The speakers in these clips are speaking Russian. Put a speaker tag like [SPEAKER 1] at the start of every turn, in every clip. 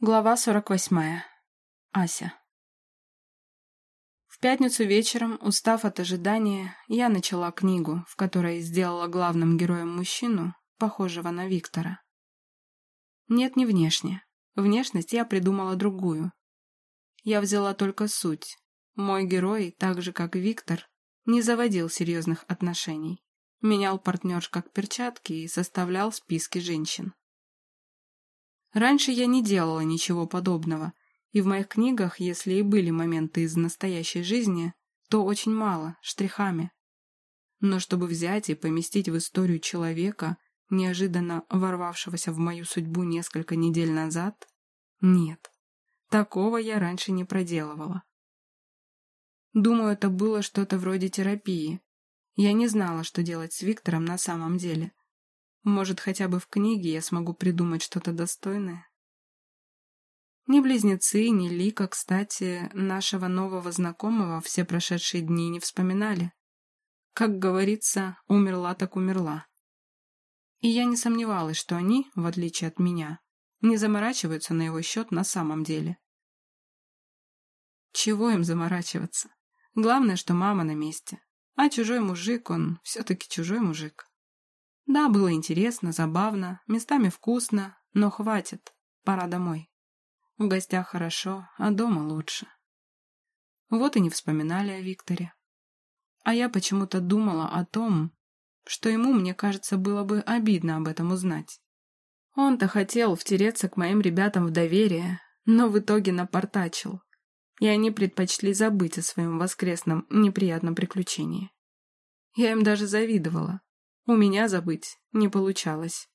[SPEAKER 1] Глава 48. Ася. В пятницу вечером, устав от ожидания, я начала книгу, в которой сделала главным героем мужчину, похожего на Виктора. Нет, не внешне. Внешность я придумала другую. Я взяла только суть. Мой герой, так же как Виктор, не заводил серьезных отношений. Менял партнерш как перчатки и составлял списки женщин. Раньше я не делала ничего подобного, и в моих книгах, если и были моменты из настоящей жизни, то очень мало, штрихами. Но чтобы взять и поместить в историю человека, неожиданно ворвавшегося в мою судьбу несколько недель назад, нет, такого я раньше не проделывала. Думаю, это было что-то вроде терапии. Я не знала, что делать с Виктором на самом деле. Может, хотя бы в книге я смогу придумать что-то достойное? Ни близнецы, ни Лика, кстати, нашего нового знакомого все прошедшие дни не вспоминали. Как говорится, умерла так умерла. И я не сомневалась, что они, в отличие от меня, не заморачиваются на его счет на самом деле. Чего им заморачиваться? Главное, что мама на месте. А чужой мужик, он все-таки чужой мужик. Да, было интересно, забавно, местами вкусно, но хватит, пора домой. В гостях хорошо, а дома лучше. Вот и не вспоминали о Викторе. А я почему-то думала о том, что ему, мне кажется, было бы обидно об этом узнать. Он-то хотел втереться к моим ребятам в доверие, но в итоге напортачил, и они предпочли забыть о своем воскресном неприятном приключении. Я им даже завидовала. У меня забыть не получалось.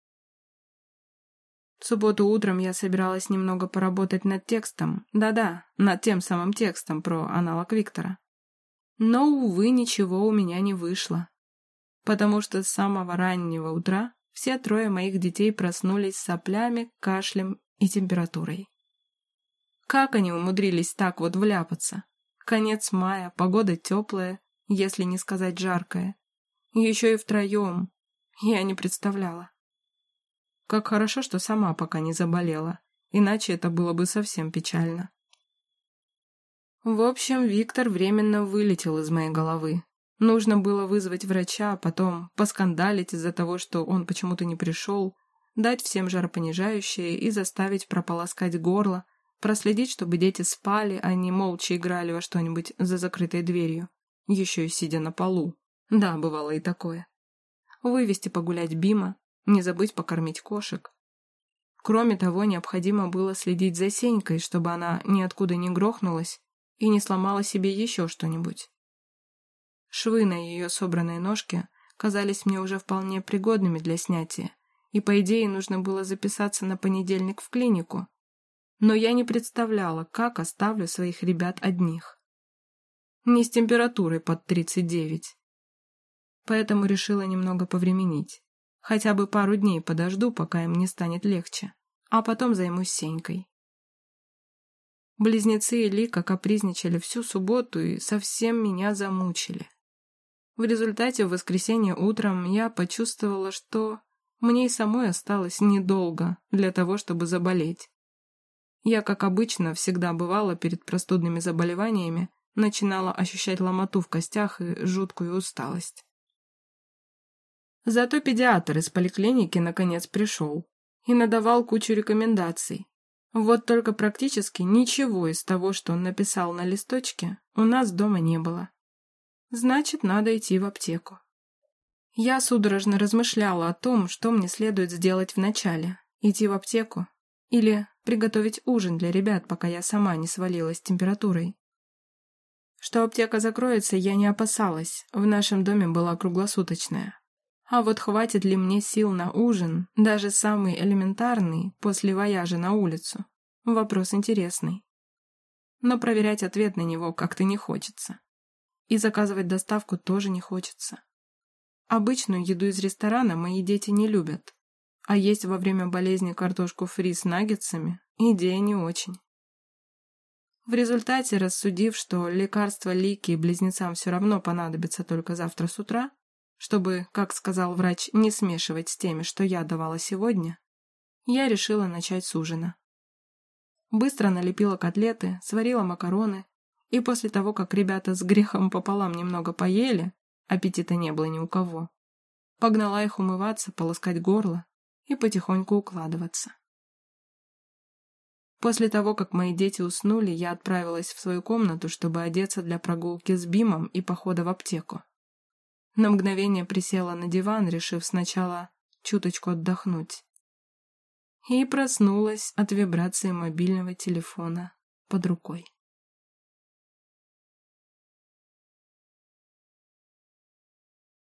[SPEAKER 1] В субботу утром я собиралась немного поработать над текстом. Да-да, над тем самым текстом про аналог Виктора. Но, увы, ничего у меня не вышло. Потому что с самого раннего утра все трое моих детей проснулись с соплями, кашлем и температурой. Как они умудрились так вот вляпаться? Конец мая, погода теплая, если не сказать жаркая. Еще и втроем. Я не представляла. Как хорошо, что сама пока не заболела, иначе это было бы совсем печально. В общем, Виктор временно вылетел из моей головы. Нужно было вызвать врача, а потом поскандалить из-за того, что он почему-то не пришел, дать всем жаропонижающее и заставить прополоскать горло, проследить, чтобы дети спали, а не молча играли во что-нибудь за закрытой дверью, еще и сидя на полу. Да, бывало и такое. Вывести погулять Бима, не забыть покормить кошек. Кроме того, необходимо было следить за Сенькой, чтобы она ниоткуда не грохнулась и не сломала себе еще что-нибудь. Швы на ее собранной ножке казались мне уже вполне пригодными для снятия, и, по идее, нужно было записаться на понедельник в клинику. Но я не представляла, как оставлю своих ребят одних. Не с температурой под 39 поэтому решила немного повременить. Хотя бы пару дней подожду, пока им не станет легче, а потом займусь Сенькой. Близнецы и Лика капризничали всю субботу и совсем меня замучили. В результате в воскресенье утром я почувствовала, что мне и самой осталось недолго для того, чтобы заболеть. Я, как обычно, всегда бывала перед простудными заболеваниями, начинала ощущать ломоту в костях и жуткую усталость. Зато педиатр из поликлиники наконец пришел и надавал кучу рекомендаций. Вот только практически ничего из того, что он написал на листочке, у нас дома не было. Значит, надо идти в аптеку. Я судорожно размышляла о том, что мне следует сделать вначале. Идти в аптеку или приготовить ужин для ребят, пока я сама не свалилась температурой. Что аптека закроется, я не опасалась, в нашем доме была круглосуточная. А вот хватит ли мне сил на ужин, даже самый элементарный, после вояжа на улицу? Вопрос интересный. Но проверять ответ на него как-то не хочется. И заказывать доставку тоже не хочется. Обычную еду из ресторана мои дети не любят. А есть во время болезни картошку фри с наггетсами – идея не очень. В результате, рассудив, что лекарства Лики близнецам все равно понадобится только завтра с утра, чтобы, как сказал врач, не смешивать с теми, что я давала сегодня, я решила начать с ужина. Быстро налепила котлеты, сварила макароны, и после того, как ребята с грехом пополам немного поели, аппетита не было ни у кого, погнала их умываться, полоскать горло и потихоньку укладываться. После того, как мои дети уснули, я отправилась в свою комнату, чтобы одеться для прогулки с Бимом и похода в аптеку. На мгновение присела на диван, решив сначала чуточку отдохнуть и проснулась от вибрации мобильного телефона под рукой.